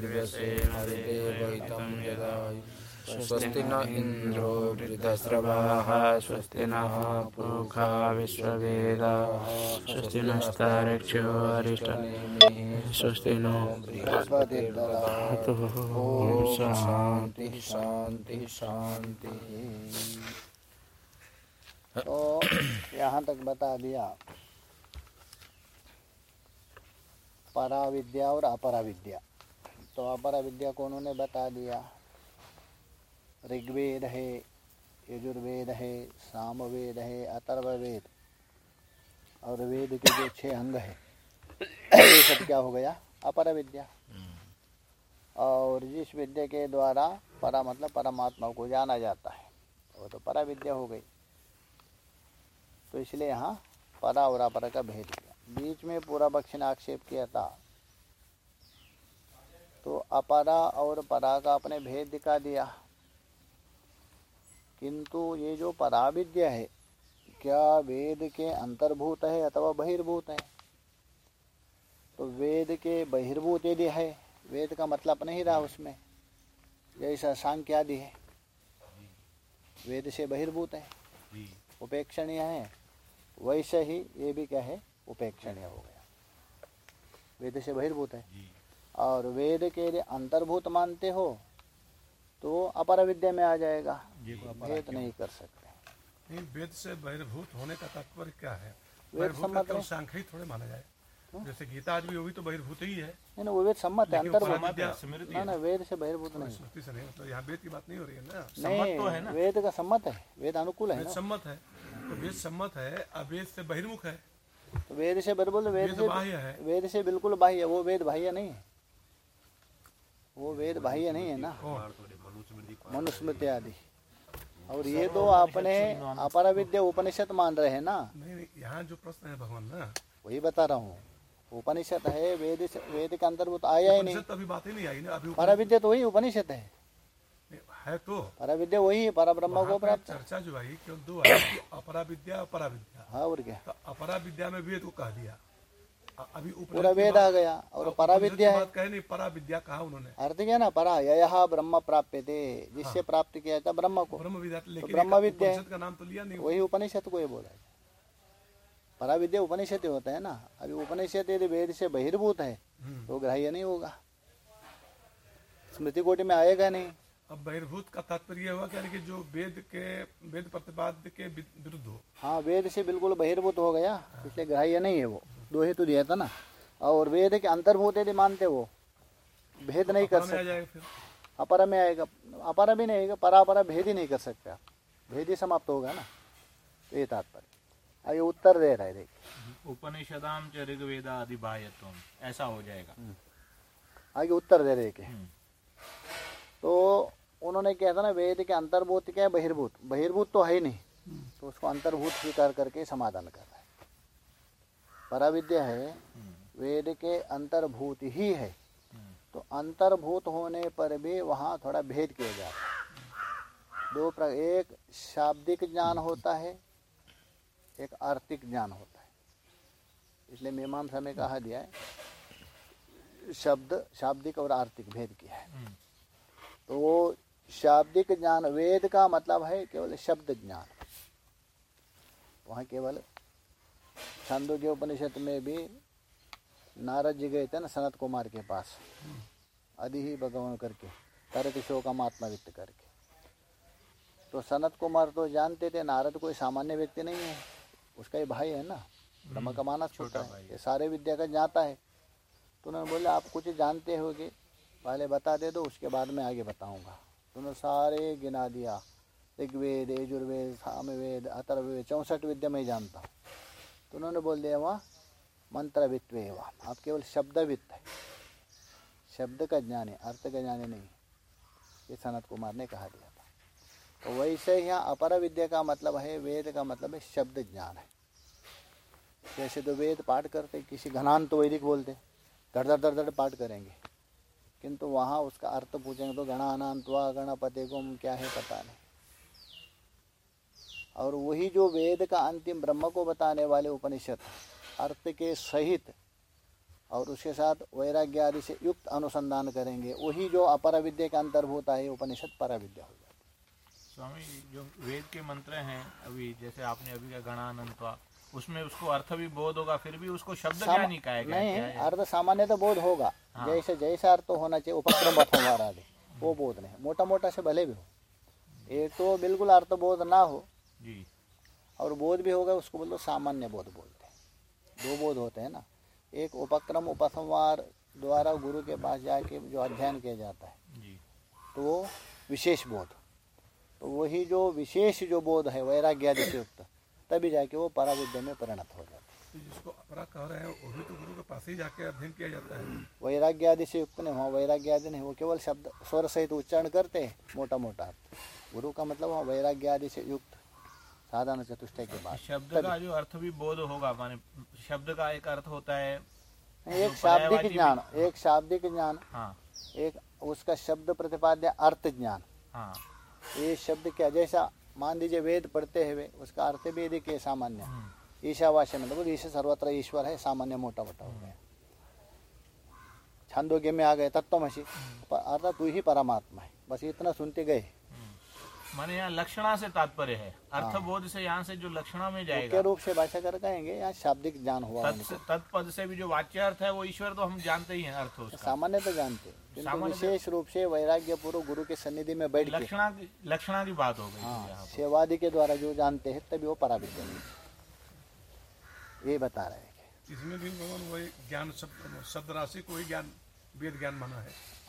देवहितं यदायु स्वस्ति न इन्द्रो वृद्धस्रवाः स्वस्ति नः विश्ववेदाः स्वस्ति नस्तारक्षो स्वस्ति नो बृहस्पतिर्दधातु ॐ शान्ति तो यहाँ तक बता दिया। परा विद्या और अपरा विद्या तो अपरा विद्या को उन्होंने बता दिया। ऋग्वेद है, यजुर्वेद है, सामवेद है, अथर्ववेद। और वेद के जो छह अंग है, ये सब क्या हो गया? अपर विद्या और जिस विद्या के द्वारा परा मतलब परमात्मा को जाना जाता है, वो तो परा विद्या हो गई। तो इसलिए यहाँ परा और अपर का भेद किया। बीच में पूरा पक्ष ने आक्षेप किया था। तो अपरा और परा का अपने भेद दिखा दिया। किंतु ये जो पराविद्या है क्या वेद के अंतर्भूत है अथवा बहिर्भूत है? तो वेद के बहिर्भूत यदि है वेद का मतलब नहीं रहा उसमें। जैसा सांख्य आदि है। वेद से बहिर्भूत है। उपेक्षणीय है। वैसे ही ये भी क्या है? उपेक्षणीय हो गया। वेद से बहिर्भूत है। और वेद के यदि अंतर्भूत मानते हो तो अपर विद्या में आ जाएगा। भेद नहीं कर सकते। नहीं वेद से बहिर्भूत होने का तात्पर्य क्या है? वेद सम्मत सांख्य थोड़े माना जाए। जैसे गीता आज भी वो भी तो बहिर्भूत ही है। नहीं ना वो वेद सम्मत है अंतर्भूत। ना ना वेद से बहिर्भूत नहीं। स्मृति से नहीं मतलब यहाँ वेद की बात नहीं हो रही है ना। नहीं तो है ना। वेद का सम्मत है वेद अनुकूल है वेद सम्मत है। तो वेद सम्मत है अवेद से बहिर्मुख है। तो वेद से बहिर्भूत वेद वेद बाह्य है। से वेद से बिल्कुल बाह्य वो वेद बाह्य नहीं है। वो वेद बाह्य नहीं है ना। मनुस्मृति आदि। और ये तो आपने अपर विद्या उपनिषद मान रहे हैं ना। यहाँ जो प्रश्न है भगवान ना। वही बता रहा हूँ। उपनिषद है वेद वेद के अंतर्भूत आया ही नहीं। तो अभी बात ही नहीं आई ना अभी पर विद्या तो वही उपनिषद है। है तो। पर विद्या वही है पर ब्रह्म को प्राप्त चर्चा जो आई केवल दो अपरा विद्या और परा विद्या हाँ और क्या। तो अपरा विद्या में वेद को कह दिया। अभी पूरा वेद आ गया और परा विद्या है। कहे नहीं परा विद्या कहा उन्होंने? अर्थ क्या ना परा यह ब्रह्म प्राप्य थे जिससे प्राप्त किया था ब्रह्म को। ब्रह्म विद्या लेकिन ब्रह्म विद्या का नाम तो लिया नहीं वही उपनिषद को ये बोला है। परा विद्या उपनिषद होता है ना। अभी उपनिषद यदि वेद से बहिर्भूत है हम्म। तो ग्राह्य नहीं होगा। स्मृति कोटि में आएगा नहीं। अब बहिर्भूत का तात्पर्य हुआ कि यानी कि जो वेद के वेद प्रतिपाद्य के विरुद्ध हो। हाँ वेद से बिल्कुल बहिर्भूत हो गया इसलिए ग्राह्य नहीं है वो। दो हेतु दिया था ना? और वेद के अंतर्भूत यदि मानते वो। भेद नहीं कर सकते। अपर में आएगा। अपर भी नहीं आएगा परापरा भेद ही नहीं कर सकते। आप भेद ही समाप्त होगा ना? तो ये तात्पर्य। आगे उत्तर दे रहा है देखिए उपनिषदाम च ऋग्वेदादि बाह्यत्वम ऐसा हो जाएगा। आगे उत्तर दे रहे के? हम्म। तो उन्होंने क्या था ना वेद के अंतर्भूत क्या है? बहिर्भूत। बहिर्भूत तो है ही नहीं। तो उसको अंतर्भूत स्वीकार करके समाधान कर रहा है। पराविद्या है वेद के अंतर्भूत ही है। तो अंतर्भूत होने पर भी वहाँ थोड़ा भेद किया जाता है। दो प्र एक शाब्दिक ज्ञान होता है एक आर्थिक ज्ञान होता है। इसलिए मीमांसा में कहा दिया है शब्द शाब्दिक और आर्थिक भेद किया है। हम्म। तो वो शाब्दिक ज्ञान वेद का मतलब है केवल शब्द ज्ञान। वहाँ केवल छांदोग्य उपनिषद में भी नारद जी गए थे ना सनत कुमार के पास। अधि ही भगवान करके तरत शोकम आत्मवित्त करके। तो सनत कुमार तो जानते थे नारद कोई सामान्य व्यक्ति नहीं है। उसका ही भाई है ना। ब्रह्म का मानस छोटा है। ये सारे विद्या का जाता है। तो उन्होंने बोले आप कुछ जानते होगे पहले बता दे दो उसके बाद में आगे बताऊँगा। तो उन्होंने सारे गिना दिया। ऋग्वेद यजुर्वेद सामवेद अतर्वेद चौंसठ विद्या मैं जानता हूँ। तो उन्होंने बोल दिया, वहाँ मंत्रवित्व एवं आप केवल शब्दवित्त है। शब्द का ज्ञान है, अर्थ का ज्ञान नहीं ये सनत कुमार ने कहा दिया था। तो वैसे यहाँ अपर विद्या का मतलब है, वेद का मतलब है शब्द ज्ञान है। जैसे तो वेद पाठ करते, किसी घनान तो वैदिक बोलते, धड़ धड़ धड़ धड़ पाठ करेंगे। किंतु वहाँ उसका अर्थ पूछेंगे तो गणानांतवा गणपति गुम, क्या है पता नहीं। और वही जो वेद का अंतिम ब्रह्म को बताने वाले उपनिषद अर्थ के सहित और उसके साथ वैराग्य आदि से युक्त अनुसंधान करेंगे वही जो अपर विद्या के अंतर्भूत है उपनिषद पर विद्या हो जाती स्वामी जो वेद के मंत्र हैं अभी जैसे आपने अभी का गणानंतवा उसमें उसको अर्थ भी बोध होगा फिर भी उसको शब्द क्या नहीं कहा नहीं अर्थ सामान्य तो बोध होगा। हाँ। जैसे जैसा अर्थ होना चाहिए उपक्रम अथवा आदि। वो बोध नहीं मोटा मोटा से भले भी हो। एक तो बिल्कुल अर्थ बोध ना हो। जी। और बोध भी होगा उसको बोलो सामान्य बोध बोलते हैं। दो बोध होते हैं ना। एक उपक्रम उपसंहार द्वारा गुरु के पास जाके जो अध्ययन किया जाता है जी। तो वो विशेष बोध। तो वही जो विशेष जो बोध है वैराग्य आदि से युक्त तभी जाके वो पराविद्या में परिणत हो जाता है। तो जिसको अपरा कह रहे हैं वो भी तो गुरु के पास ही जाके अध्ययन किया जाता है। वैराग्य आदि से युक्त नहीं वहाँ वैराग्य आदि नहीं वो केवल शब्द स्वर सहित उच्चारण करते हैं मोटा मोटा गुरु का मतलब वहाँ वैराग्य आदि से युक्त साधारण चतुष्टय के बाद। शब्द का जो अर्थ भी बोध होगा माने शब्द का एक अर्थ होता है एक शाब्दिक ज्ञान एक शाब्दिक ज्ञान हाँ। एक उसका शब्द प्रतिपाद्य अर्थ ज्ञान। हाँ। ये शब्द क्या जैसा मान लीजिए वेद पढ़ते हुए उसका अर्थ भी देखिए सामान्य। हम्म, ईशावास्य मतलब ईश सर्वत्र ईश्वर है सामान्य मोटा मोटा हो गया। छंदोग्य में आ गए तत्वमसी। पर अर्थात तू ही परमात्मा है बस इतना सुनते गए। हम्म। माने यहाँ लक्षणा से तात्पर्य है। अर्थ हाँ। बोध से यहाँ से जो लक्षणा में मुख्य जाएगा। रूप से भाषा कर कहेंगे यहाँ शाब्दिक ज्ञान हुआ तत्पद से भी जो वाच्यार्थ है वो ईश्वर तो हम जानते ही हैं अर्थ उसका। सामान्य तो जानते हैं, तो- विशेष रूप से वैराग्य पूर्व गुरु के सन्निधि में बैठ के लक्षणा की लक्षणा की बात हो गई हाँ सेवादि के द्वारा जो जानते हैं तभी वो में ये बता रहे हैं। इसमें भी भगवान वही ज्ञान शब्द शब्द राशि को ही ज्ञान वेद ज्ञान माना है।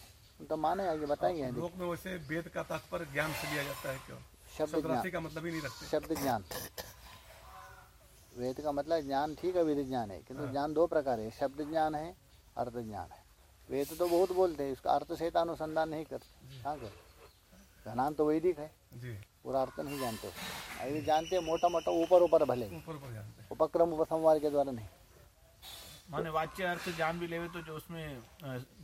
तो माने आगे बताएँगे हैं लोक में वैसे वेद का तात्पर्य ज्ञान से लिया जाता है क्यों? शब्द राशि का मतलब ही नहीं रखते। शब्द ज्ञान। वेद का मतलब ज्ञान ठीक है विधि ज्ञान है किंतु ज्ञान दो प्रकार है शब्द ज्ञान है अर्थ ज्ञान है। वेद तो बहुत बोलते हैं उसका अर्थ सहित अनुसंधान नहीं करते कहाँ कर घनान तो वैदिक है। पूरा अर्थ नहीं जानते। यदि जानते मोटा मोटा ऊपर ऊपर भले उपक्रम उपसंहार के द्वारा नहीं। माने वाच्य अर्थ जान भी लेवे तो जो उसमें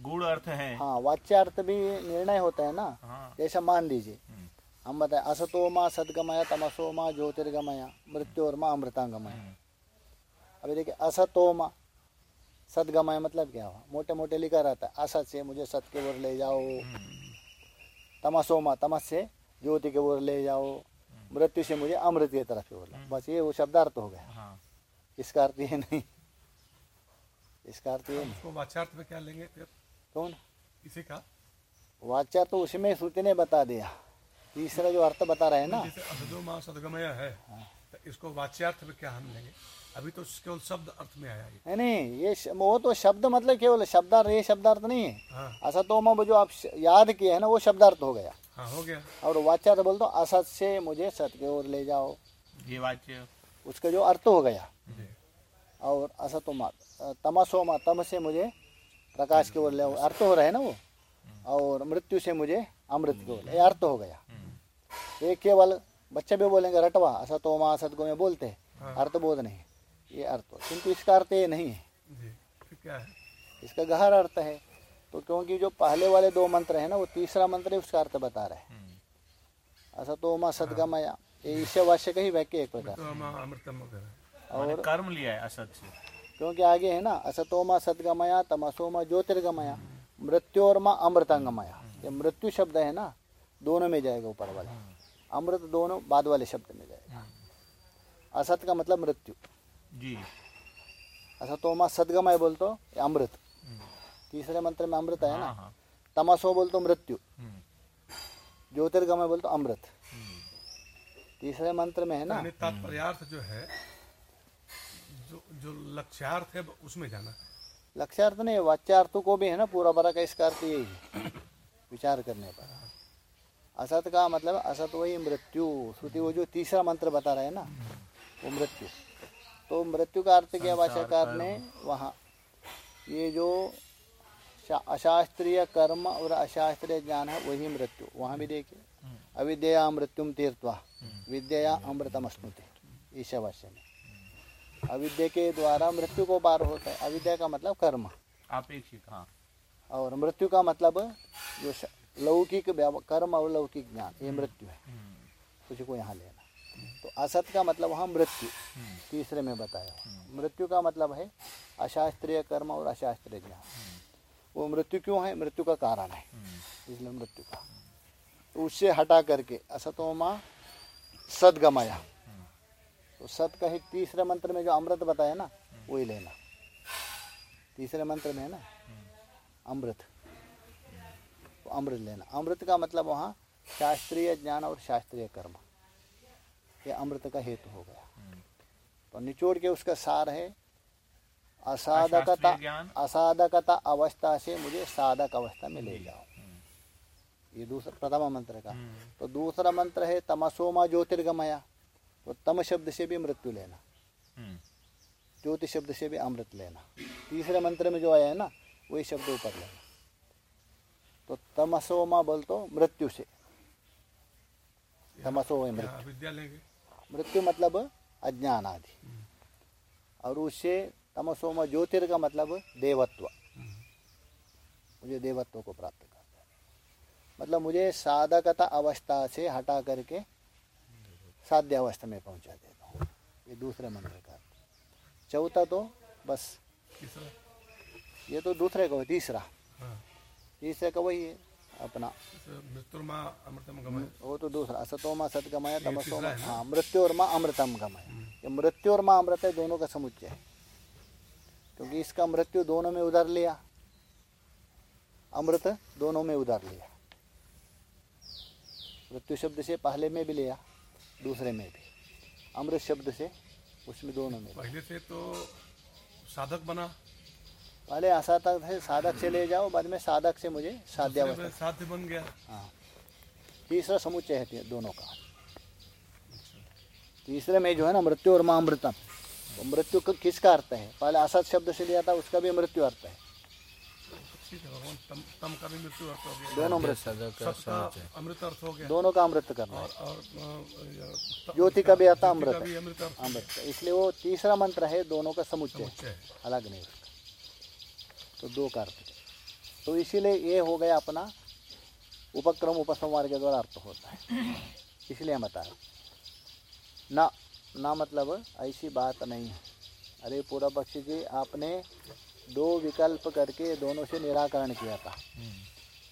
गूढ़ अर्थ है। हाँ वाच्यार्थ भी निर्णय होता है ना? हाँ। जैसा मान लीजिए हम्म, हम बताए असतो माँ सदगमया तमसो माँ ज्योतिर्गमया मृत्योर माँ अमृतांगमया। हम्म, अभी देखिए असतो माँ सदगमय मतलब क्या हुआ? मोटे मोटे लिखा रहता है असत से मुझे सत के ओर ले जाओ। तमसो माँ तमस से ज्योति के ओर ले जाओ। मृत्यु से मुझे अमृत की तरफ़ ओर ले बस ये वो शब्दार्थ हो गया। हाँ। इसका अर्थ ये नहीं। इसका अर्थ ये उसको वाचार्थ में क्या लेंगे फिर? कौन? इसी का। वाचा तो उसमें श्रुति ने बता दिया। तीसरा जो अर्थ बता रहे हैं ना। जैसे असदो माँ सदगमय है तो इसको वाच्यार्थ में क्या हम लेंगे? अभी तो केवल शब्द अर्थ में आया ये। नहीं ये श- वो तो शब्द मतलब केवल शब्दार्थ ये शब्दार्थ नहीं है। हाँ। असतोमा वो जो आप याद किए है ना वो शब्दार्थ हो गया। हाँ हो गया। और वाच्यार्थ बोल तो असत से मुझे सत के ओर ले जाओ। ये वाच्य। उसका जो अर्थ हो गया। जी। और असतोमा तमसोमा तम से मुझे प्रकाश की ओर ले अर्थ हो रहा है ना वो? और मृत्यु से मुझे अमृत की ओर ये अर्थ हो गया। ये केवल बच्चे भी बोलेंगे रटवा असतोमा असतगो में बोलते हैं। हाँ। अर्थ बोध नहीं ये अर्थ हो। किंतु इसका अर्थ ये नहीं है। क्या है? इसका गहर अर्थ है। तो क्योंकि जो पहले वाले दो मंत्र है ना वो तीसरा मंत्र है उसका अर्थ बता रहे हैं। हम्म, असतोमा सदगमया ये ईश्ववास्य का ही वाक्य एक प्रकार। माँ और कर्म लिया है असत से। क्योंकि आगे है ना असतो असतोमा सदगमया तमसोमा ज्योतिर्गमया मृत्योर्मा अमृतंगमया। ये मृत्यु शब्द है ना दोनों में जाएगा ऊपर वाले। अमृत दोनों बाद वाले शब्द में जाएगा। असत का मतलब मृत्यु। जी। असतोमा सदगमय बोल तो अमृत। तीसरे मंत्र में अमृत है हाँ ना हाँ तमसो बोल तो मृत्यु। हम्म, ज्योतिर्गमय बोल तो अमृत। हम्म, तीसरे मंत्र में है ना यानी तात्पर्यार्थ जो है जो लक्ष्यार्थ है उसमें जाना है। लक्ष्यार्थ नहीं वाच्यार्थ को भी है ना पूरा बड़ा का इसका अर्थ यही है विचार करने पर। असत का मतलब असत वही मृत्यु श्रुति वो जो तीसरा मंत्र बता रहे हैं ना वो मृत्यु। तो मृत्यु का अर्थ क्या भाषाकार ने वहाँ ये जो अशास्त्रीय कर्म और अशास्त्रीय ज्ञान है वही मृत्यु। वहाँ भी देखिए अविद्या मृत्युम तीर्थवा विद्या अमृतम स्मृति ईशावास्य में। अविद्या के द्वारा मृत्यु को पार होता है। अविद्या का मतलब कर्म। आपेक्षिक हाँ। और मृत्यु का मतलब जो लौकिक कर्म और लौकिक ज्ञान ये मृत्यु है। हम्म, कुछ को यहाँ लेना। तो असत का मतलब वहाँ मृत्यु हम्म, तीसरे में बताया मृत्यु का मतलब है अशास्त्रीय कर्म और अशास्त्रीय ज्ञान। वो मृत्यु क्यों है? मृत्यु का कारण है। इसलिए मृत्यु का। तो उससे हटा करके असतोमा सदगमया। तो सत का ही तीसरे मंत्र में जो अमृत बताया ना वही लेना। तीसरे मंत्र में है ना? अमृत। तो अमृत लेना। अमृत का मतलब वहाँ शास्त्रीय ज्ञान और शास्त्रीय कर्म। ये अमृत का हेतु हो गया। तो निचोड़ के उसका सार है असाधकता असाधकता अवस्था से मुझे साधक अवस्था में ले जाओ। ये दूसरा प्रथम मंत्र का। तो दूसरा मंत्र है तमसोमा ज्योतिर्गमया। तो तम शब्द से भी मृत्यु लेना। हम्म, ज्योति शब्द से भी अमृत लेना। तीसरे मंत्र में जो आया है ना वही शब्द ऊपर लेना। तो तमसोमा बोल तो मृत्यु से। तमसो मृत्यु। मृत्यु मतलब अज्ञान आदि और उससे तमसोमा ज्योतिर का मतलब देवत्व। मुझे देवत्व को प्राप्त करना है। मतलब मुझे साधकता अवस्था से हटा करके साध्य अवस्था में पहुँचा देता हूँ। ये दूसरे मंत्र का। चौथा तो बस। ये तो दूसरे का हो तीसरा। हाँ। तीसरे का वही है अपना। गमय। वो तो दूसरा। असतोमा सतगमय तमसोमा है हाँ मृत्यु और माँ अमृतम गमय। ये मृत्यु और माँ अमृत है दोनों का समुच्चय है। क्योंकि इसका मृत्यु दोनों में उधर लिया। अमृत दोनों में उधर लिया। मृत्यु शब्द से पहले में भी लिया। दूसरे में भी। अमृत शब्द से उसमें दोनों में पहले से तो साधक बना। पहले असाधक से साधक से ले जाओ बाद में साधक से मुझे साध्यावस्था साध्य बन गया। हाँ। तीसरा समुच्चय है दोनों का। तीसरे में जो है ना मृत्यु और माँ अमृतम तो मृत्यु का किसका अर्थ है? पहले असत शब्द से लिया था उसका भी मृत्यु अर्थ है। ठीक है भगवान तम तम का भी मृत्यु अर्थ हो गया। दोनों मृत सदक का अमृत अर्थ हो। गया दोनों का अमृत करना और और ज्योति का भी ज्योति अमृत। अमृत अमृत। इसलिए वो तीसरा मंत्र है दोनों का समुच्चय। समुच्चय। अलग नहीं तो दो का अर्थ। तो इसीलिए ये हो गया अपना उपक्रम उपसंहार के द्वारा अर्थ होता है। इसलिए हम बता रहे ना ना मतलब ऐसी बात नहीं है। अरे पूरा पक्षी जी आपने दो विकल्प करके दोनों से निराकरण किया था।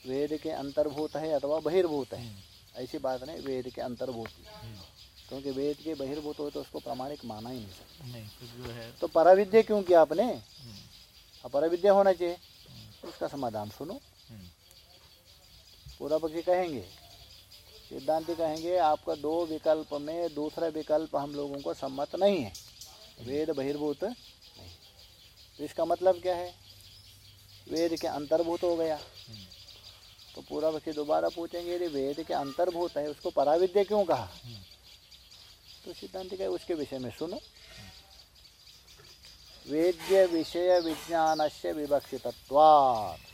वेद के अंतर्भूत है अथवा बहिर्भूत है। ऐसी बात नहीं वेद के अंतर्भूत। ही क्योंकि वेद के बहिर्भूत हो तो उसको प्रमाणिक माना ही नहीं सकता। नहीं तो जो है तो पराविद्या क्यों किया आपने? अपराविद्या होना चाहिए। उसका समाधान सुनो। हम्म, पूरा पक्षी कहेंगे। सिद्धांति कहेंगे आपका दो विकल्प में दूसरा विकल्प हम लोगों को सम्मत नहीं है। वेद बहिर्भूत तो इसका मतलब क्या है? वेद के अंतर्भूत हो गया। तो पूरा पक्षी दोबारा पूछेंगे, यदि वेद के अंतर्भूत है, उसको पराविद्य क्यों कहा? तो सिद्धांत कहे, उसके विषय में सुनो। वेद्य विषय विज्ञान से विवक्षितत्वात्।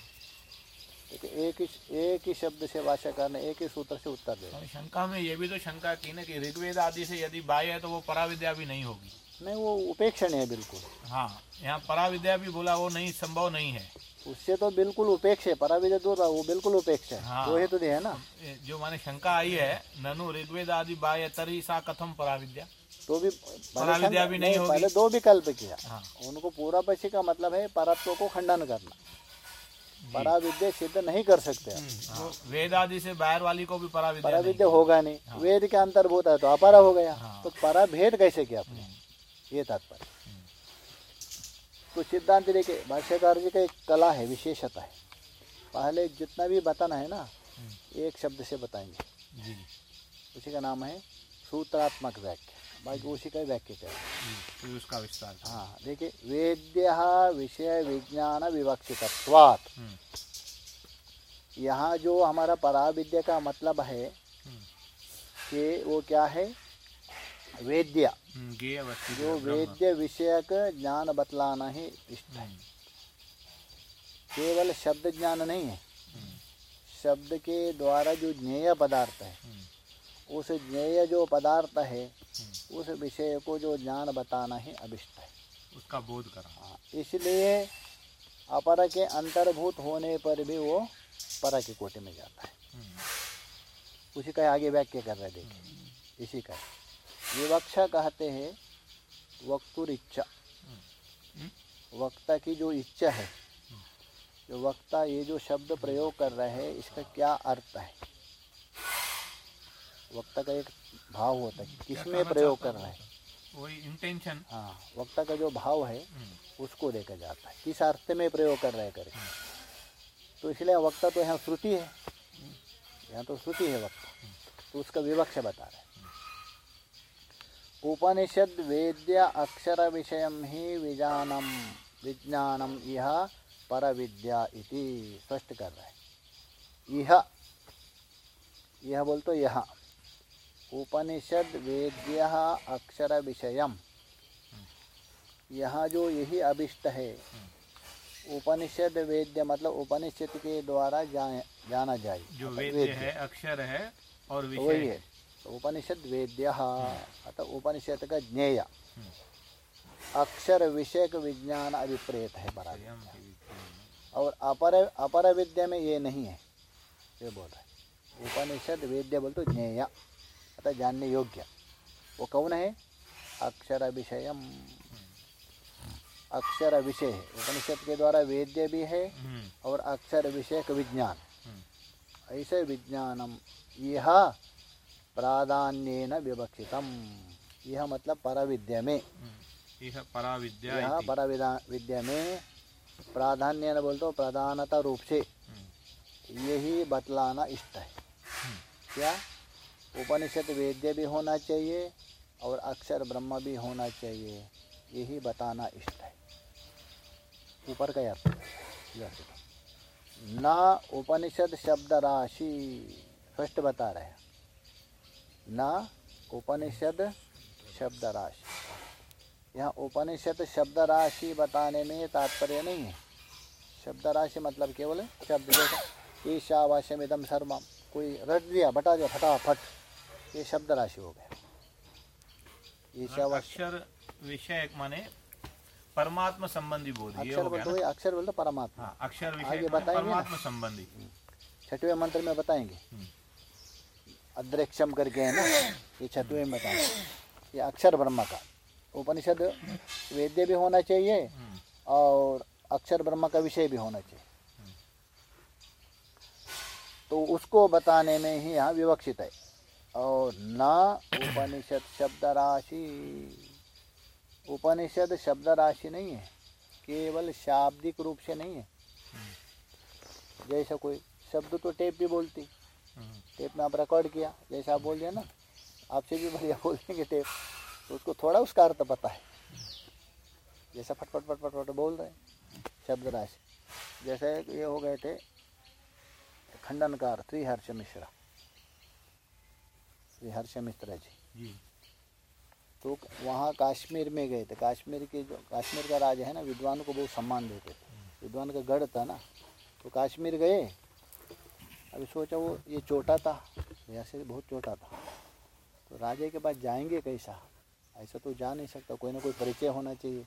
एक ही एक ही शब्द से भाषाकार ने एक ही सूत्र से उत्तर दे शंका में ये भी तो शंका की ना कि ऋग्वेद आदि से यदि बाह्य है तो वो पराविद्या भी नहीं होगी। नहीं वो उपेक्षण है बिल्कुल। हाँ यहाँ पराविद्या भी बोला वो नहीं संभव नहीं है। उससे तो बिल्कुल उपेक्ष है पराविद्या दूर रहा, वो बिल्कुल उपेक्ष है। हाँ। वो हेतु है ना। जो माने शंका आई है ननु ऋग्वेद आदि बाह्य तरी सा कथम पराविद्या। तो भी पराविद्या भी नहीं होगी। पहले दो विकल्प किया। हाँ। उनको पूरा पक्षी का मतलब है परत्व को खंडन करना। पराविद्या सिद्ध नहीं कर सकते। हाँ, वेद आदि से बाहर वाली को भी पराविद्या पराविद्या होगा नहीं। वेद के अंतर्भूत है तो अपरा हो गया। हाँ। तो पराभेद कैसे किया आपने? ये तात्पर्य। तो सिद्धांत देखिए भाष्यकार जी का एक कला है विशेषता है। पहले जितना भी बताना है ना एक शब्द से बताएँगे। जी। उसी का नाम है सूत्रात्मक वाक्य। बाकी उसी का वाक्य जी, उसका विस्तार हाँ देखिए वेद्य विषय विज्ञान विवक्षितत्वात्। हम्म, यहाँ जो हमारा पराविद्या का मतलब है हम्म, कि वो क्या है? वेद्य। हम्म, जो। वेद्य विषयक ज्ञान बतलाना ही इष्ट है। हम्म, केवल शब्द ज्ञान नहीं है। शब्द के द्वारा जो ज्ञेय पदार्थ है हम्म, उस ज्ञेय जो पदार्थ है उस विषय को जो ज्ञान बताना ही अभिष्ट है। उसका बोध करा। हाँ, इसलिए अपर के अंतर्भूत होने पर भी वो पर की कोटि में जाता है। हम्म, उसी का आगे व्याख्या कर रहे देखिए। इसी का। विवक्षा कहते हैं वक्तुर इच्छा। वक्ता की जो इच्छा है जो वक्ता ये जो शब्द प्रयोग कर रहे हैं इसका क्या अर्थ है? वक्ता का एक भाव होता है किसमें कहना प्रयोग कर रहा है। वही इंटेंशन हाँ वक्ता का जो भाव है हम्म, उसको देखा जाता है किस अर्थ में प्रयोग कर रहे करें। तो इसलिए वक्ता तो यहाँ श्रुति है। यहाँ तो श्रुति है वक्ता। तो उसका विवक्ष बता रहे हैं। उपनिषद वेद्य अक्षर विषय ही विजानम विज्ञानम यह पर विद्या इति स्पष्ट कर रहे हैं। यह यह बोल तो यह। उपनिषद वेद्य अक्षर विषय यहाँ जो यही अभिष्ट है उपनिषद वेद्य मतलब उपनिषद के द्वारा जाना जाए। जो वेद्य है अक्षर है और तो विषय वही है। उपनिषद वेद्य अतः उपनिषद का ज्ञेय। अक्षर विषय का विज्ञान अभिप्रेत है बराबर। और अपर अपर विद्या में ये नहीं है। ये बोल रहे उपनिषद वेद्य बोल तो ज्ञेय। अतः जानने योग्य। वो कौन है? अक्षर विषय अक्षर विषय है। उपनिषद के द्वारा वेद्य भी है और अक्षर विषय का विज्ञान हम्म, ऐसे विज्ञानम। यह प्राधान्यन विवक्षितम। यह मतलब पर विद्या में हम्म। यह परा विद्या यह विद्या में प्राधान्य बोलते प्रधानता रूप से हम्म, यही बतलाना इष्ट है। क्या? उपनिषद वेद्य भी होना चाहिए और अक्षर ब्रह्म भी होना चाहिए। यही बताना इष्ट है। ऊपर का अर्थ न उपनिषद शब्द राशि स्पष्ट बता रहे हैं। न उपनिषद शब्द राशि यहाँ उपनिषद शब्द राशि बताने में तात्पर्य नहीं है। शब्द राशि मतलब केवल शब्द जैसे। ईशावास्यम इदम सर्वम कोई रट दिया बटा दिया फटाफट। ये शब्द राशि हो गया। ईशावास्य अक्षर विषय माने परमात्मा संबंधी बोध अक्षर हो बोलते अक्षर बोलते परमात्मा। हाँ अक्षर विषय बताएँगे परमात्मा संबंधी। छठवें मंत्र में बताएँगे। हम्म। अद्रक्षम करके है ना, ये में बताएँगे ये अक्षर ब्रह्म का। उपनिषद वेद्य भी होना चाहिए और अक्षर ब्रह्म का विषय भी होना चाहिए। तो उसको बताने में ही यहाँ विवक्षित है। और न उपनिषद शब्द राशि। उपनिषद शब्द राशि नहीं है, केवल शाब्दिक रूप से नहीं है। जैसा कोई शब्द तो टेप भी बोलती। टेप में आप रिकॉर्ड किया जैसा आप बोल दिया ना आपसे भी बढ़िया बोल देंगे टेप तो उसको थोड़ा उसका अर्थ पता है। जैसा फटफट फट फट फट बोल रहे हैं शब्द राशि जैसे ये हो गए थे खंडनकार श्री हर्ष मिश्रा। श्री हर्ष मिश्रा जी। जी। तो वहाँ कश्मीर में गए थे। कश्मीर के जो कश्मीर का राजा है ना विद्वान को बहुत सम्मान देते थे। विद्वान का गढ़ था ना। तो कश्मीर गए अभी सोचा वो ये छोटा था ऐसे बहुत छोटा था। तो राजे के पास जाएँगे कैसा? ऐसा तो जा नहीं सकता, कोई ना कोई परिचय होना चाहिए।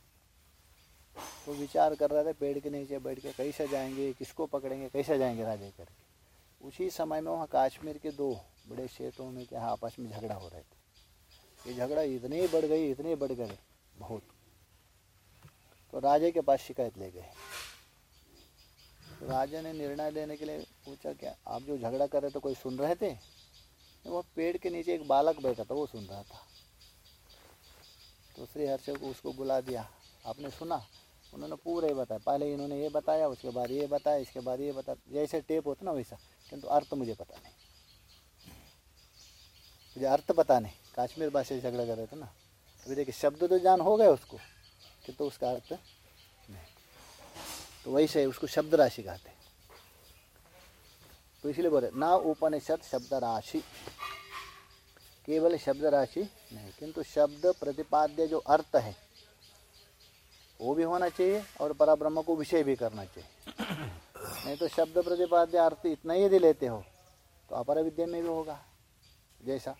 तो विचार कर रहे थे पेड़ के नीचे बैठ के कैसे जाएँगे, किसको पकड़ेंगे, कैसे जाएँगे राजे करके। उसी समय में वहाँ कश्मीर के दो बड़े क्षेत्रों में क्या आपस में झगड़ा हो रहे थे। ये झगड़ा इतने बढ़ गई इतने बढ़ गए, बहुत। तो राजे के पास शिकायत ले गए। तो राजा ने निर्णय लेने के लिए पूछा, क्या आप जो झगड़ा कर रहे थे, कोई सुन रहे थे? वो पेड़ के नीचे एक बालक बैठा था, वो सुन रहा था। तो श्री हर्ष को उसको बुला दिया। आपने सुना? उन्होंने पूरा ही बताया। पहले इन्होंने ये बताया, उसके बाद ये बताया, इसके बाद ये बताया। जैसे टेप होता ना, वैसा। किंतु अर्थ मुझे पता नहीं। मुझे अर्थ पता नहीं। कश्मीर भाषा से झगड़ा कर रहे थे ना। अभी देखिए, शब्द तो जान हो गए उसको, किंतु तो उसका अर्थ तो वैसे उसको शब्द राशि कहते हैं। तो इसलिए बोले, ना उपनिषद शब्द राशि केवल शब्द राशि नहीं, किंतु शब्द प्रतिपाद्य जो अर्थ है, वो भी होना चाहिए और पराब्रह्म को विषय भी करना चाहिए। नहीं तो शब्द प्रतिपाद्य अर्थ इतना ही यदि लेते हो तो अपर विद्या में भी होगा। जैसा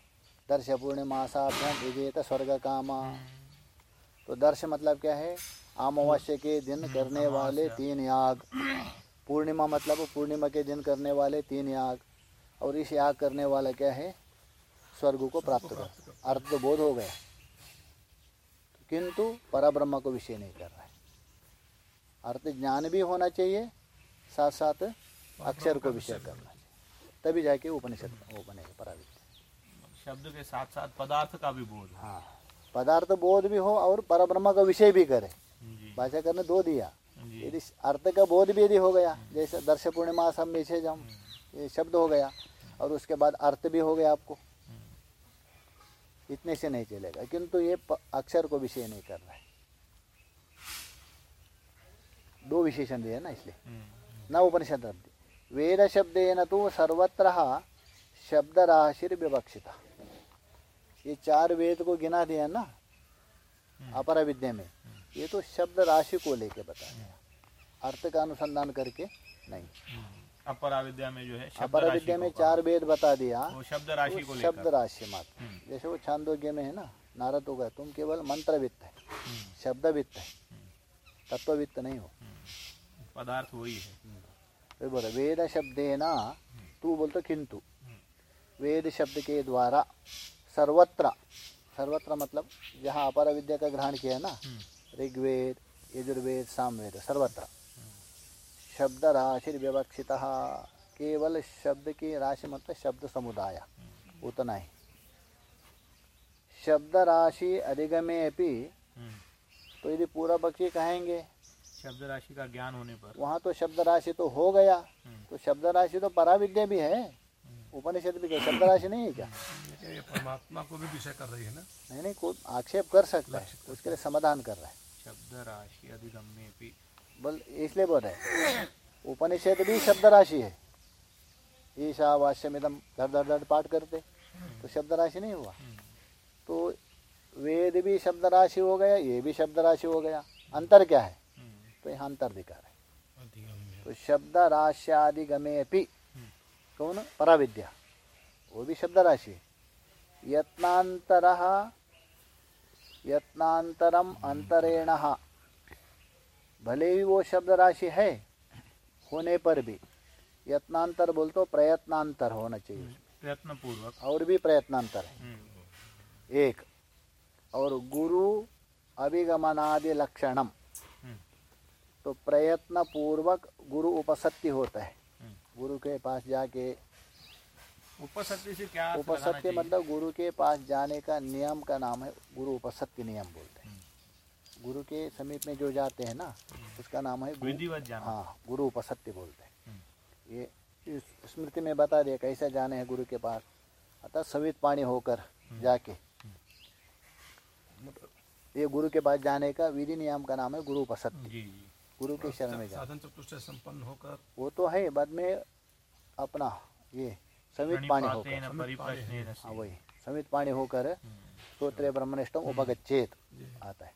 दर्श पूर्णिमासाभ्याम विजेत स्वर्ग कामा तो दर्श मतलब क्या है? अमावस्या के दिन करने वाले तीन याग। पूर्णिमा मतलब पूर्णिमा के दिन करने वाले तीन याग। और इस याग करने वाला क्या है? स्वर्ग को प्राप्त कर। अर्थ तो बोध हो गया। किंतु परब्रह्म को विषय नहीं कर रहा है। अर्थ ज्ञान भी होना चाहिए साथ साथ अक्षर को विषय करना चाहिए। तभी जाके उपनिषद वो बनेगा पराविद्या शब्द के साथ साथ पदार्थ का भी बोध हाँ पदार्थ बोध भी हो और परब्रह्म का विषय भी करे। भाषा करने दो दिया। यदि अर्थ का बोध भी यदि हो गया जैसे दर्श पूर्णिमा सब मिसे जम ये शब्द हो गया और उसके बाद अर्थ भी हो गया आपको। इतने से नहीं चलेगा किंतु ये अक्षर को विषय नहीं कर रहा है। दो विशेषण दिए ना इसलिए। हम्म, न उपनिषद वेद शब्द शब्देन तो सर्वत्र शब्द राशिर विवक्षिता। ये चार वेद को गिना दिया ना अपर विद्या में। ये तो शब्द राशि को लेके बताया अर्थ का अनुसंधान करके नहीं। हम्म। अपरा विद्या में जो है शब्द अपर विद्या में चार वेद बता दिया। वो शब्द राशि को शब्द राशि मात्र। हम्म, जैसे वो छांदोग्य में है ना नारद होगा तुम केवल मंत्रवित्त है। हम्म, शब्दवित्त है। तत्ववित्त नहीं हो। पदार्थ वही है। बोला वेद शब्देना तू बोलते किंतु। वेद शब्द के द्वारा सर्वत्र सर्वत्र मतलब जहाँ अपर विद्या का ग्रहण किया है ना ऋग्वेद यजुर्वेद सामवेद सर्वत्र। शब्द राशि विवक्षित केवल शब्द की राशि मतलब शब्द समुदाय उतना ही। शब्द राशि अधिगमे अपि हम्म, तो यदि पूरा पक्षी कहेंगे शब्द राशि का ज्ञान होने पर। वहाँ तो शब्द राशि तो हो गया हम्म। तो शब्द राशि तो पराविद्या भी है। उपनिषद भी शब्द राशि नहीं है क्या? परमात्मा को भी विषय कर रही है ना? नहीं नहीं कोई आक्षेप कर सकता है उसके लिए समाधान कर रहा है। शब्द राशि अधिगम्य भी बोल इसलिए बोल रहे हैं। उपनिषद भी शब्द राशि है। ईशा वाष्यमिदम धर धर धर पाठ करते। तो शब्द राशि नहीं हुआ। तो वेद भी शब्द राशि हो गया ये भी शब्द राशि हो गया। अंतर क्या है? तो यहाँ अंतर दिखा रहे तो शब्द राश्यादिगमे अपि कौन? पराविद्या। वो भी शब्द राशि यत्नांतर यत्नांतरम अंतरेण भले ही वो शब्द राशि है होने पर भी। यत्नांतर बोल तो प्रयत्नांतर होना चाहिए। प्रयत्न पूर्वक और भी प्रयत्नांतर है। हम्म, एक और गुरु अभिगमनादि लक्षणम। हम्म, तो प्रयत्न पूर्वक गुरु उपसत्ति होता है। हम्म। गुरु के पास जाके उपसत्ति से क्या चाहिए? मतलब गुरु के पास जाने का नियम का नाम है गुरु उपसत्ति नियम बोलते हैं। गुरु के समीप में जो जाते हैं ना उसका नाम है विधिवत जाना। हाँ गुरु उपसत्ति बोलते हैं। ये स्मृति में बता दिया कैसे जाने हैं गुरु के पास। अतः सवित पानी होकर जाके। ये गुरु के पास जाने का विधि नियम का नाम है गुरु जी गुरु के शरण में जाना। संपन्न होकर वो तो है बाद में अपना ये समित पाणी होकर। हाँ वही समित पाणी होकर स्तोत्र ब्रह्मनिष्ठम उपगच्छेत आता है।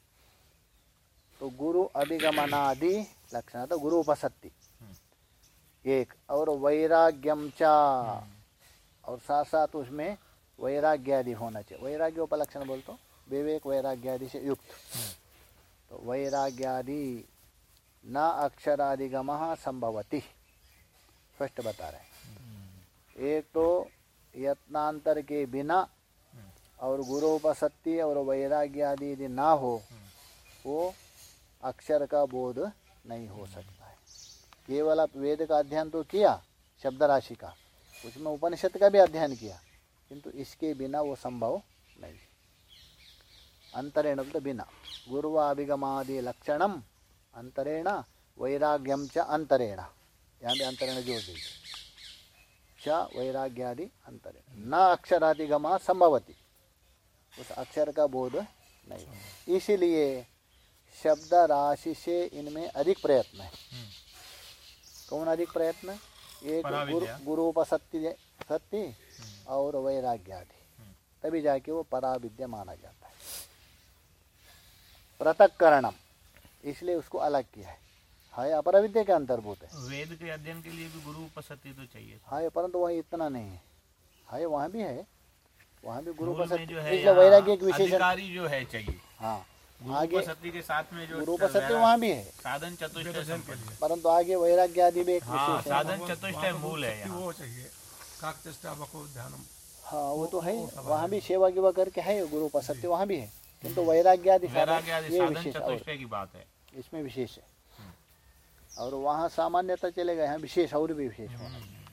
तो गुरु अभिगमनादि लक्षण तो गुरु उपसत्ति। एक और वैराग्यम चा। और साथ साथ उसमें वैराग्यादि होना चाहिए। वैराग्य उपलक्षण बोल तो विवेक वैराग्यादि से युक्त। तो वैराग्यादि न अक्षरादिगम संभवती। स्पष्ट बता रहे हैं। एक तो यत्नांतर के बिना और गुरु उपसत्ति और वैराग्य आदि यदि ना हो, वो अक्षर का बोध नहीं हो सकता है। केवल आप वेद का अध्ययन तो किया शब्द राशि का, उसमें उपनिषद का भी अध्ययन किया, किंतु इसके बिना वो संभव नहीं। अंतरेण तो बिना, गुरुवाभिगमादि लक्षणम अंतरेण वैराग्यम च अंतरेण। यहाँ भी अंतरेण जोड़ दीजिए। च वैराग्यादि अंतरेण न अक्षरादिगमा संभवती। उस अक्षर का बोध नहीं। इसीलिए शब्द राशि से इनमें अधिक प्रयत्न है। कौन अधिक प्रयत्न? एक गुरु। सत्य और वैराग्यादि। तभी जाके वो पराविद्या माना जाता है। पृथककरणम इसलिए उसको अलग किया है। है अपर विद्या के अंतर्भूत है। वेद के अध्ययन के लिए भी गुरु उपसत्ति तो चाहिए है परंतु वही इतना नहीं है। है वहाँ भी है। वहाँ भी गुरु है इसलिए वैराग्य एक विशेषण जो है चाहिए। हाँ आगे उपसत्ति के साथ में जो गुरु उपसत्ति वहाँ भी है। साधन चतुष्टय परंतु आगे वैराग्य आदि भी एक हाँ विशेष साधन चतुष्टय मूल है वो चाहिए। हाँ वो तो है वहाँ भी सेवा गिवा करके है गुरु उपसत्ति वहाँ भी है। किंतु वैराग्य आदि वैराग्य आदि ये विशेष की बात है। इसमें विशेष है। और वहाँ सामान्यता चले गए हैं विशेष और भी विशेष होना चाहिए।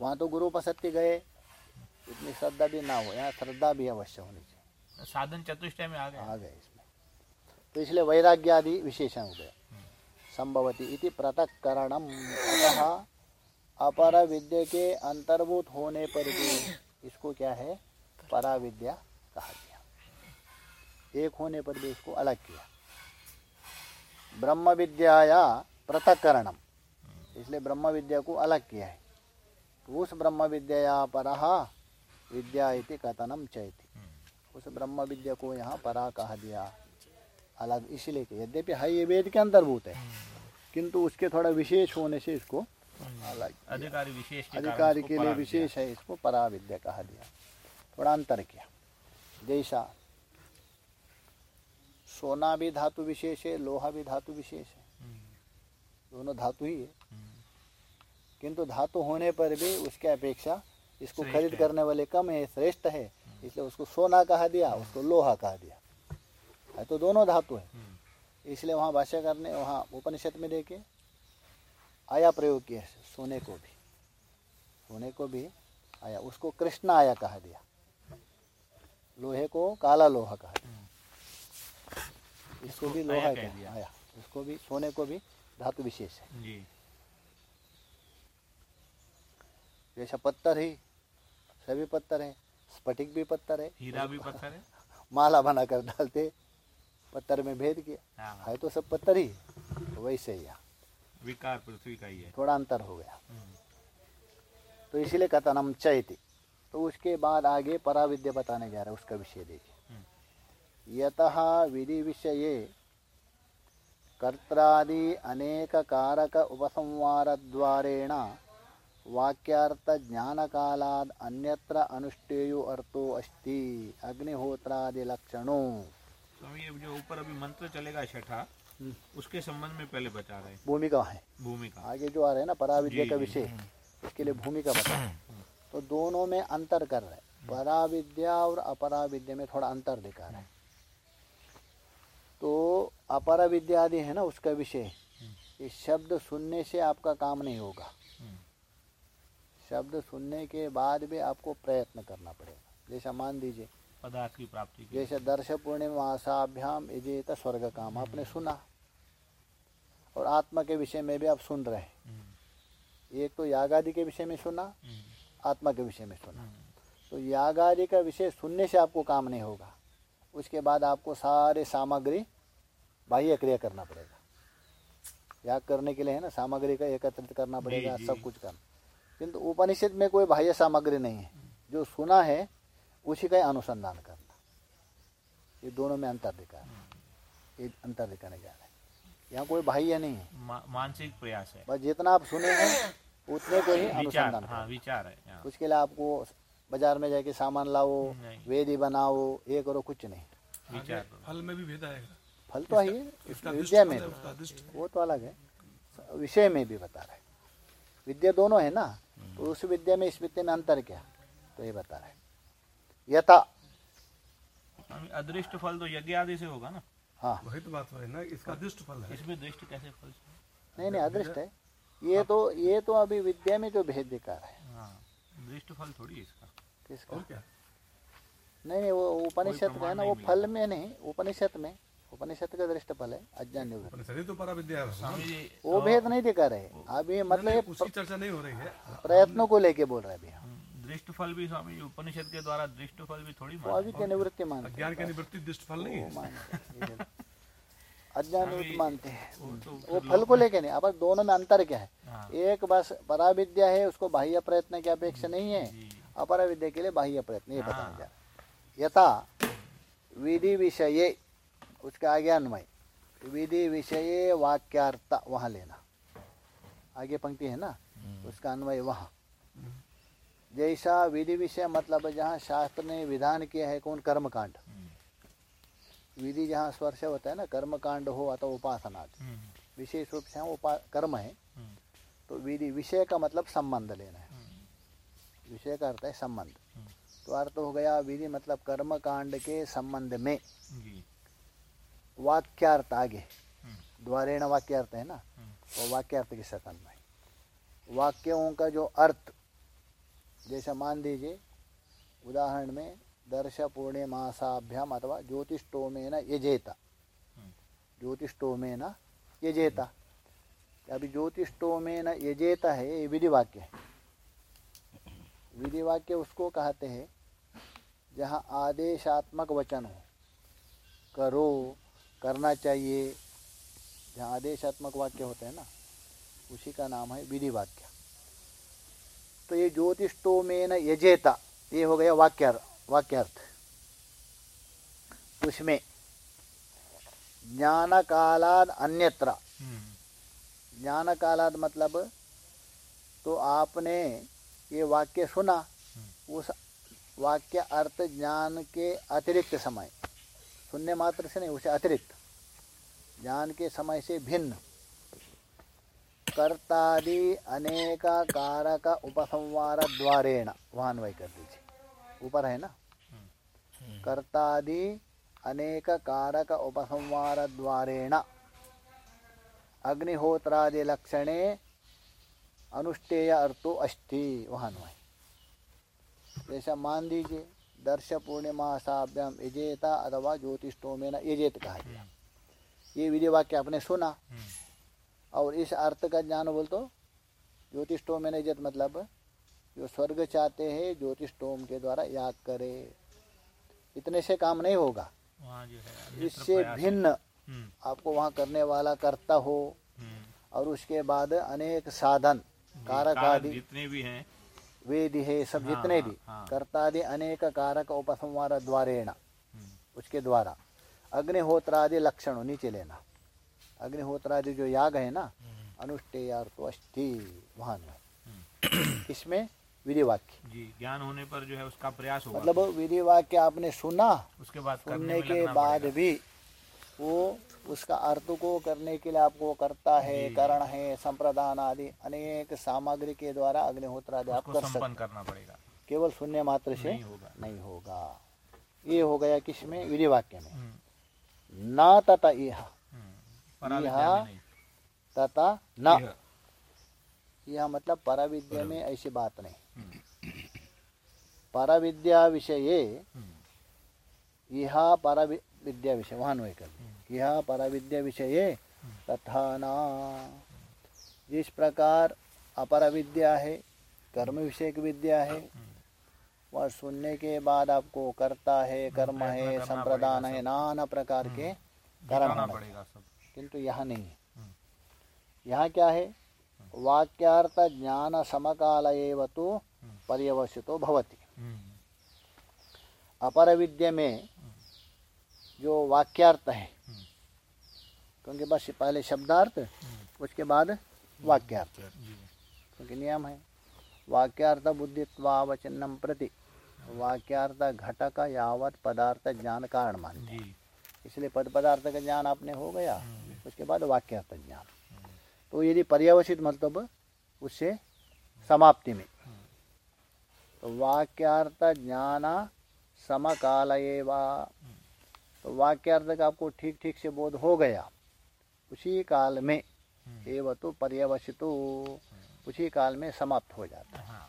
वहाँ तो गुरु उपसत्य गए इतनी श्रद्धा भी ना हो यहाँ श्रद्धा भी अवश्य होनी चाहिए। साधन चतुष्टय में आ गए। आ गए इसमें। तो इसलिए वैराग्य आदि विशेषण हो गया। संभवती इति पृथक्करणम अतः अपर विद्या के अंतर्भूत होने पर भी इसको क्या है? परा विद्या कहा गया। एक होने पर भी इसको अलग किया। ब्रह्म विद्याया पृथक्करणम। इसलिए ब्रह्म विद्या को अलग किया है। तो उस ब्रह्म विद्या पर विद्या इति कथनम चैति। उस ब्रह्म विद्या को यहाँ परा कहा दिया। अलग इसलिए कि यद्यपि है ये वेद के अंतर्भूत है। किंतु उसके थोड़ा विशेष होने से इसको अलग अधिकारी विशेष के अधिकारी के लिए विशेष है इसको परा विद्या कहा दिया। थोड़ा अंतर किया। जैसा सोना भी धातु विशेष है लोहा भी धातु विशेष है हम्म, दोनों धातु ही है। हम्म, किंतु धातु होने पर भी उसके अपेक्षा इसको खरीद करने वाले कम है श्रेष्ठ है। इसलिए उसको सोना कहा दिया उसको लोहा कहा दिया। है तो दोनों धातु है। हम्म, इसलिए वहाँ भाष्य करने वहाँ उपनिषद में देखे आया प्रयोग किया सोने को भी। सोने को भी आया उसको कृष्ण आया कहा दिया। लोहे को काला लोहा कहा दिया। इसको भी इसको लोहा कह दिया। आया उसको भी सोने को भी धातु विशेष है। जी। जैसा पत्थर ही सभी पत्थर है स्फटिक भी पत्थर है। हीरा भी पत्थर है। माला बनाकर डालते पत्थर में भेद किया। हाँ, है तो सब पत्थर ही तो वैसे ही। विकार पृथ्वी का ही है। थोड़ा अंतर हो गया। हम्म, तो इसीलिए कथनम चैति। तो उसके बाद आगे पराविद्या बताने जा रहा है उसका विषय देखिए। यतः विषये कर्त्रादि अनेक कारक उपसंहार द्वारेण वाक्यार्थ ज्ञान कालाद अन्यत्र अनुष्ठेयो अर्थो अस्ति। अग्निहोत्रादि लक्षणों स्वामी जो ऊपर अभी मंत्र चलेगा छठा हम्म। उसके संबंध में पहले बता रहे हैं। भूमिका है। भूमिका। आगे जो आ रहे हैं ना पराविद्या का विषय उसके लिए भूमिका बता रहे तो दोनों में अंतर कर रहे हैं। पराविद्या और अपराविद्या में थोड़ा अंतर दिखा रहे हैं। तो अपरा विद्या आदि है ना उसका विषय ये शब्द सुनने से आपका काम नहीं होगा। हम्म, शब्द सुनने के बाद भी आपको प्रयत्न करना पड़ेगा। जैसा मान दीजिए पदार्थ की प्राप्ति के जैसे दर्श पूर्णिमासाभ्याम इजेत स्वर्ग काम आपने सुना। और आत्मा के विषय में भी आप सुन रहे हैं। हम्म, एक तो याग आदि के विषय में सुना हम्म, आत्मा के विषय में सुना। हम्म, तो यागादि का विषय सुनने से आपको काम नहीं होगा। उसके बाद आपको सारे सामग्री बाह्य क्रिया करना पड़ेगा। याग करने के लिए है ना सामग्री का एकत्रित करना पड़ेगा सब कुछ करना। किंतु उपनिषद में कोई बाह्य सामग्री नहीं है। जो सुना है उसी का अनुसंधान करना। ये दोनों में अंतर दिखा है। ये अंतर दिखाने जा रहा है। यहाँ कोई बाह्य नहीं है। मा, मानसिक प्रयास है। बस जितना आप सुने हैं उतने को ही अनुसंधान हाँ विचार है हाँ, उसके लिए आपको बाज़ार में जाके सामान लाओ वेदी बनाओ ये करो कुछ नहीं। फल में भी भेद आएगा। फल तो है विद्या में है, दुष्ट वो तो अलग है। विषय में भी बता रहा है। विद्या दोनों है ना तो उस विद्या में इस विद्या में अंतर क्या? तो ये बता रहा है। यथा। अदृष्ट फल तो यज्ञ आदि से होगा ना। हाँ। वही तो बात है ना इसका दुष्ट फल है। इसमें दृष्ट कैसे फल नहीं नहीं अदृष्ट है। ये तो ये तो अभी विद्या में जो भेद दिखा रहा है। हाँ दृष्ट फल थोड़ी है इसका। किसका? और क्या? नहीं नहीं वो उपनिषद का है ना वो फल में नहीं उपनिषद में उपनिषद का दृष्ट फल है अज्ञान तो परा विद्या है स्वामी जी वो भेद नहीं दिखा रहे। अभी मतलब चर्चा नहीं हो रही है। प्रयत्नों को लेके बोल रहे हैं अभी हम। हम्म, दृष्ट फल भी स्वामी उपनिषद के द्वारा दृष्ट फल भी थोड़ी वो अभी के निवृत्ति मानते हैं। अज्ञान निवृत्ति दुष्ट फल नहीं है। मानते हैं, अज्ञान मानते हैं। वो तो फल को लेके नहीं अब दोनों में अंतर क्या है? हाँ। एक बस पराविद्या है उसको बाह्य प्रयत्न की अपेक्षा नहीं है। अपरा विद्या के लिए बाह्य प्रयत्न ये। बताने जा रहा है। यथा विधि विषय उसका आगे अन्वय विधि विषय वाक्यार्थ वहाँ लेना। आगे पंक्ति है ना? उसका अन्वय वहाँ। जैसा विधि विषय मतलब जहाँ शास्त्र ने विधान किया है कौन? कर्मकांड। विधि जहाँ स्पर्श होता है ना कर्मकांड हो अथवा उपासना। हम्म, विशेष रूप से यहाँ उपा कर्म है। हम्म, तो विधि विषय का मतलब संबंध लेना है। हम्म, विषय का अर्थ है संबंध। हम्म, तो अर्थ हो गया विधि मतलब कर्म कांड के संबंध में। वाक्यार्थ आगे। हम्म, द्वारेण वाक्य अर्थ है ना। वो वाक्य अर्थ के सकल में वाक्यों का जो अर्थ जैसा मान दीजिए उदाहरण में दर्श पूर्णिमासाभ्याम अथवा ज्योतिषोमेन यजेता। ज्योतिषोमेन यजेता अभी ज्योतिषोमेन यजेता है ये विधि वाक्य है। विधि वाक्य उसको कहते हैं जहाँ आदेशात्मक वचन हो। करो करना चाहिए जहाँ आदेशात्मक वाक्य होते हैं ना उसी का नाम है विधि वाक्य तो ये ज्योतिषोमेन यजेता ये हो गया वाक्य वाक्यर्थ। उसमें ज्ञान कालाद अन्यत्र। हम्म। ज्ञान कालाद मतलब तो आपने ये वाक्य सुना उस वाक्य अर्थ ज्ञान के अतिरिक्त समय। सुनने मात्र से नहीं उसे अतिरिक्त। ज्ञान के समय से भिन्न। कर्तादि अनेक कारक उपसंवार द्वारेण। वहाँ वही कर दीजिए। ऊपर है ना? कर्तादि अनेक कारक उपसंवार द्वारेण। अग्निहोत्रादि लक्षणे अनुष्ठेय अर्थो अस्थि वहाँ अन्वय जैसा मान दीजिए दर्श पूर्णिमासाभ्याम यजेता अथवा ज्योतिषोमेन यजेत कहा गया। ये विधि वाक्य आपने सुना। और इस अर्थ का ज्ञान बोल तो ज्योतिषोम में यजत मतलब जो स्वर्ग चाहते हैं ज्योतिषोम के द्वारा याग करे। इतने से काम नहीं होगा। इससे भिन्न हम्म, आपको वहाँ करने वाला करता हो। हम्म। और उसके बाद अनेक साधन। कारक आदि जितने भी हैं। वेद है सब हाँ, जितने भी। हाँ। कर्तादि अनेक कारक उपसंहार द्वारेण हम्म, उसके द्वारा। अग्निहोत्रादि लक्षण नीचे लेना। अग्निहोत्रादि जो याग है ना अनुष्ठेयार्थो अस्ति वहाँ में। इसमें विधि वाक्य जी ज्ञान होने पर जो है उसका प्रयास होगा। मतलब विधि वाक्य आपने सुना उसके बाद सुनने के बाद भी वो उसका अर्थ को करने के लिए आपको करता है। करण है संप्रदान आदि अनेक सामग्री के द्वारा अग्निहोत्र आदि आप कर सकते करना पड़ेगा। केवल शून्य मात्र से नहीं होगा। नहीं होगा। ये हो गया किसमें विधि वाक्य में। हम्म, न तथा यह हम्म। में नहीं। तथा न। यह। मतलब पराविद्या में ऐसी बात नहीं। हम्म, परविद्या विषये हम्म, यह परविद्या विषय वहाँ अन्वय कर। यह परविद्या विषय तथा न। जिस प्रकार अपर विद्या है कर्म विषयक विद्या है वह सुनने के बाद आपको करता है कर्म है संप्रदान है नाना प्रकार के कर्म पड़ेगा किंतु यहाँ नहीं है। हम्म। यहाँ क्या है? वाक्यार्थ ज्ञान समकाल एव तो पर्यवसितो भवति। हम्म, अपर विद्या में जो वाक्यार्थ है हम्म। क्योंकि बस पहले शब्दार्थ उसके बाद वाक्यार्थ। क्योंकि नियम है। वाक्यार्थ बुद्धित्वा वचनम प्रति। वाक्यार्थ घटक यावत पदार्थ ज्ञान कारण मानते हैं। इसलिए पद पदार्थ का ज्ञान आपने हो गया उसके बाद वाक्यार्थ ज्ञान। तो यदि पर्यावसित मतलब उससे समाप्ति में। तो वाक्यार्थ ज्ञान समकाल तो वाक्यार्थ का आपको ठीक ठीक से बोध हो गया। उसी काल में एवं तो पर्यवसित। उसी काल में समाप्त हो जाता है। हाँ।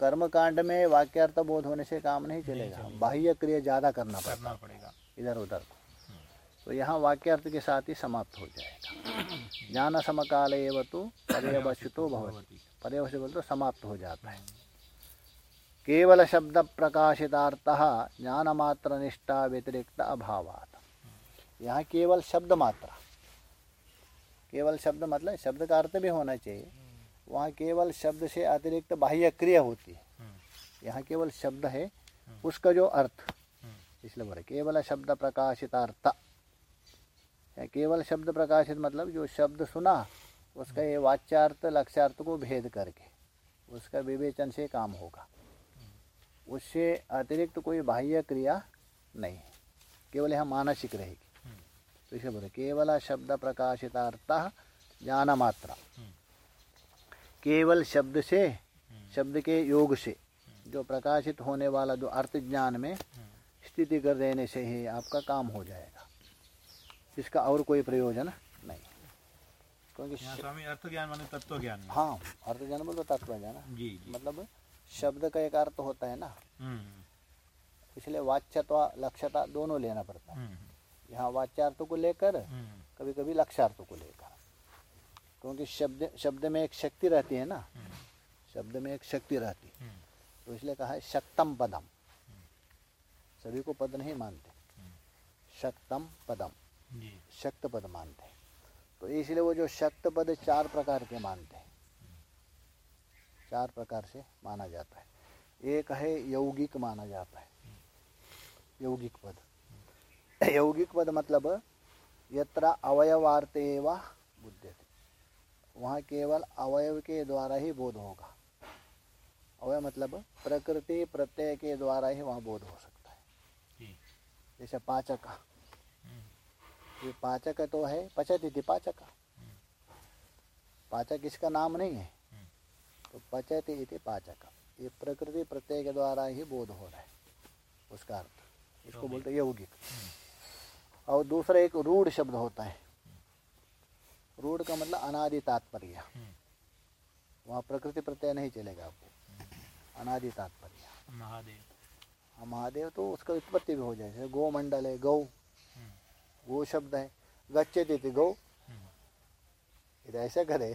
कर्म कांड में वाक्यार्थ बोध होने से काम नहीं चलेगा। बाह्य क्रिया ज़्यादा करना पड़ता पड़ेगा। इधर उधर को। तो यहाँ वाक्यार्थ के साथ ही समाप्त हो जाएगा। ज्ञान समकाल एवं तो पर्यवसितो भवति। पर्यवसित बोल तो समाप्त हो जाता है। केवल शब्द प्रकाशितार्थ ज्ञान मात्र निष्ठा व्यतिरिक्त अभावात। यहाँ केवल शब्द मात्रा। केवल शब्द मतलब शब्द का अर्थ भी होना चाहिए। वहाँ केवल शब्द से अतिरिक्त बाह्य क्रिया होती है। यहाँ केवल शब्द है, उसका जो अर्थ। इसलिए बोले, केवल शब्द प्रकाशितार्थ या केवल शब्द प्रकाशित मतलब जो शब्द सुना, उसका ये वाच्यार्थ, लक्ष्यार्थ को भेद करके, उसका विवेचन से काम होगा। उससे अतिरिक्त कोई बाह्य क्रिया नहीं केवल यहाँ मानसिक रहेगी। बोले केवल शब्द प्रकाशितार्थ ज्ञान मात्रा केवल शब्द से शब्द के योग से जो प्रकाशित होने वाला जो अर्थ ज्ञान में स्थिति कर देने से ही आपका काम हो जाएगा। इसका और कोई प्रयोजन नहीं। क्योंकि स्वामी अर्थ ज्ञान माने तत्व ज्ञान हाँ अर्थ ज्ञान बोल तत्व ज्ञान मतलब शब्द का एक अर्थ होता है ना। हम्म। इसलिए वाच्यत्व लक्ष्यता दोनों लेना पड़ता है। हम्म। यहाँ वाच्यार्थ को लेकर हम्म। कभी कभी लक्ष्यार्थ को लेकर। क्योंकि शब्द शब्द में एक शक्ति रहती है ना? शब्द में एक शक्ति रहती है। हम्म, तो इसलिए कहा है शक्तम पदम। सभी को पद नहीं मानते। शक्तम पदम। शक्त पद मानते हैं। तो इसलिए वो जो शक्त पद चार प्रकार के मानते हैं। चार प्रकार से माना जाता है। एक है यौगिक माना जाता है। यौगिक पद। यौगिक पद मतलब यत्र अवयवार्थे व बुद्धते वहाँ केवल अवयव के द्वारा ही बोध होगा। अवयव मतलब प्रकृति प्रत्यय के द्वारा ही वहाँ बोध हो सकता है। जैसे पाचक। हम्म, ये पाचक तो है पचती थी पाचक। पाचक इसका नाम नहीं है। तो पचती इति पाचक। ये प्रकृति प्रत्यय के द्वारा ही बोध हो रहा है। उसका अर्थ। इसको बोलते यौगिक। और दूसरा एक रूढ़ शब्द होता है। रूढ़ का मतलब अनादि तात्पर्य। वहाँ प्रकृति प्रत्यय नहीं चलेगा आपको। अनादि तात्पर्य। महादेव। हाँ, महादेव तो उसका उत्पत्ति भी हो जाए। जैसे गौ मंडल है गौ। गो शब्द है। गच्चे देते गौ तो ऐसा करे।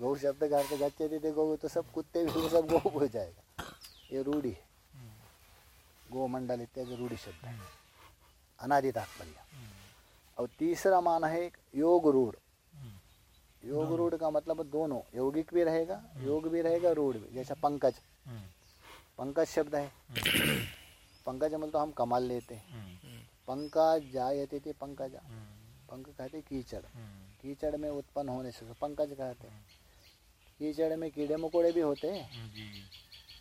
गौ शब्द का अर्थ गच्छति थी गौ तो सब कुत्ते भी सब गौ हो जाएगा। ये रूढ़ी है। गो मंडल इत्यादि रूढ़ी शब्द है। अनादि तात्पर्य और तीसरा मान है एक योग रूढ़ योग रूढ़ का मतलब दोनों यौगिक भी रहेगा योग भी रहेगा रूढ़ भी जैसा पंकज। पंकज शब्द है। पंकज मतलब तो हम कमल लेते हैं। पंकज जायते थे पंकजा। पंक कहते कीचड़। कीचड़ में उत्पन्न होने से पंकज कहते हैं। कीचड़ में कीड़े मकोड़े भी होते हैं।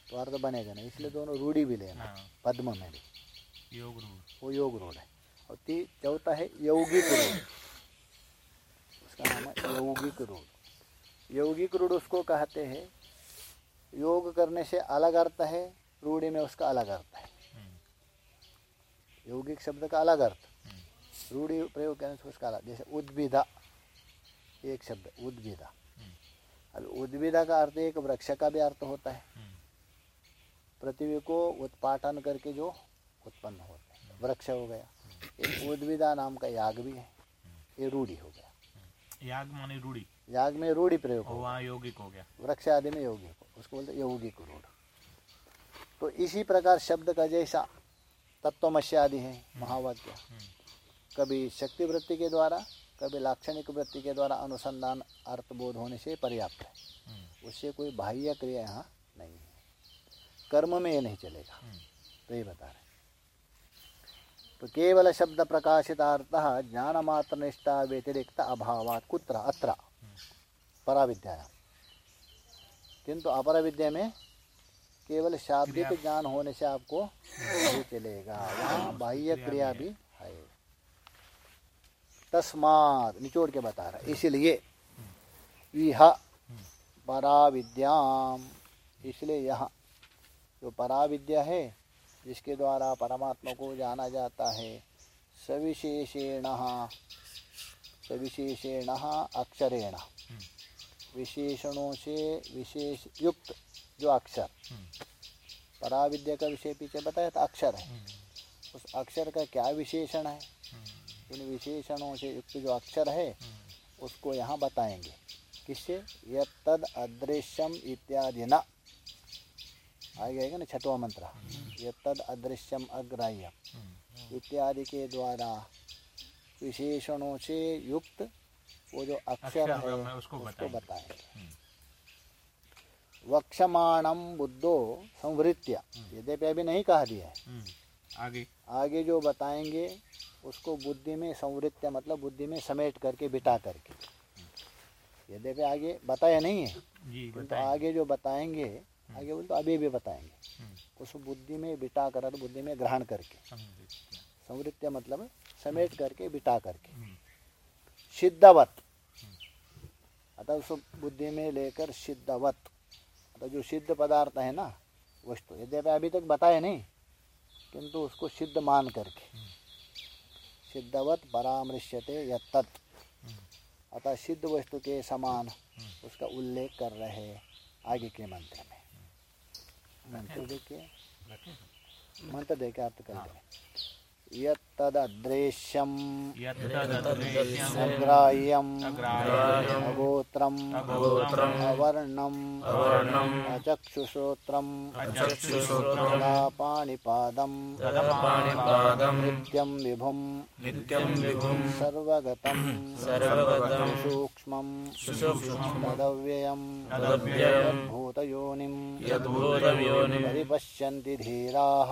तो अर्थ बनेगा नहीं इसलिए दोनों रूढ़ी भी लेना हाँ। पद्म में भी। योग रूढ़ वो योग रूढ़ है। और ती चौथा है यौगिक रूढ़ उसका नाम है यौगिक रूढ़ यौगिक रूढ़ उसको कहते हैं। योग करने से अलग अर्थ है रूढ़ी में उसका अलग अर्थ है। हम्म, यौगिक शब्द का अलग अर्थ। रूढ़ी प्रयोग करने से उसका अलग। जैसे उद्भिदा एक शब्द उद्भिदा। अब उद्भिदा का अर्थ एक वृक्ष का भी अर्थ होता है। हम्म, पृथ्वी को उत्पाटन करके जो उत्पन्न होते हैं वृक्ष हो गया एक उद्भिदा नाम का याग भी है ये रूढ़ी हो गया। याग माने रूढ़ी? याग में रूढ़ी प्रयोग हो यौगिक हो गया। वृक्ष आदि में यौगिक उसको बोलते हैं यौगिक रूढ़। तो इसी प्रकार शब्द का जैसा तत्वमस्य आदि है महावाक्य। कभी शक्ति वृत्ति के द्वारा कभी लाक्षणिक वृत्ति के द्वारा अनुसंधान अर्थबोध होने से पर्याप्त है। हम्म, उससे कोई बाह्य क्रिया यहाँ नहीं है। कर्म में ये नहीं चलेगा। हम्म, तो ये बता रहे तो केवल शब्द प्रकाशितार्थ ज्ञान मात्र निष्ठा व्यतिरिक्त अभावात कुत्र? अत्र। पराविद्या। किंतु अपर विद्या में केवल शाब्दिक ज्ञान होने से आपको चलेगा। वहाँ बाह्य क्रिया भी है। तस्मात निचोड़ के बता रहा है। इसलिए यह पराविद्याम। इसलिए यह जो पराविद्या है जिसके द्वारा परमात्मा को जाना जाता है। सविशेषेण सविशेषेण, अक्षरेण। विशेषणों से विशेष युक्त जो अक्षर। पराविद्या का विषय पीछे बताया था, अक्षर है। उस अक्षर का क्या विशेषण है? इन विशेषणों से युक्त जो अक्षर है, उसको यहाँ बताएँगे। किससे? यद अदृश्यम इत्यादि न। आगे आएगा ना छठवा मंत्र। ये तद अदृश्यम अग्राह्यम। इत्यादि के द्वारा विशेषणों से युक्त वो जो अक्षर है उसको उसको बताएँगे। बताएँगे। वक्षमाणम बुद्धो संवृत्य। यद्यपि अभी नहीं कहा दिया है। हम्म, आगे। आगे जो बताएँगे उसको बुद्धि में संवृत्य मतलब बुद्धि में समेट करके बिठा करके। यद्यपि आगे बताया नहीं है। जी तो आगे जो बताएँगे आगे बोल तो अभी भी बताएँगे। हम्म, उस बुद्धि में बिटा कर और बुद्धि में ग्रहण करके। समझे। संवृत्य मतलब समेट करके बिटा करके। हम्म, सिद्धवत। अतः उस बुद्धि में लेकर सिद्धवत। अतः जो सिद्ध पदार्थ है ना वस्तु यद्यपि अभी तक बताया नहीं किंतु उसको सिद्ध मान करके। सिद्धवत परामृश्यते यत्तत्। अतः सिद्ध वस्तु के समान उसका उल्लेख कर रहे आगे के मंत्र में। मंत्र देखिए। मंत्र देखे आप कर यत्तददृश्यम् अग्राह्यम् अगोत्रम् अवर्णम् अचक्षुश्रोत्रम् अचक्षुश्रोत्रम् तदापाणिपादम् तदपाणिपादम् नित्यं विभुम् नित्यं विभुं सर्वगतं सर्वगतं सूक्ष्मं सुसूक्ष्मं तदव्ययम् भूतयोनिम् परिपश्यन्ति धीराः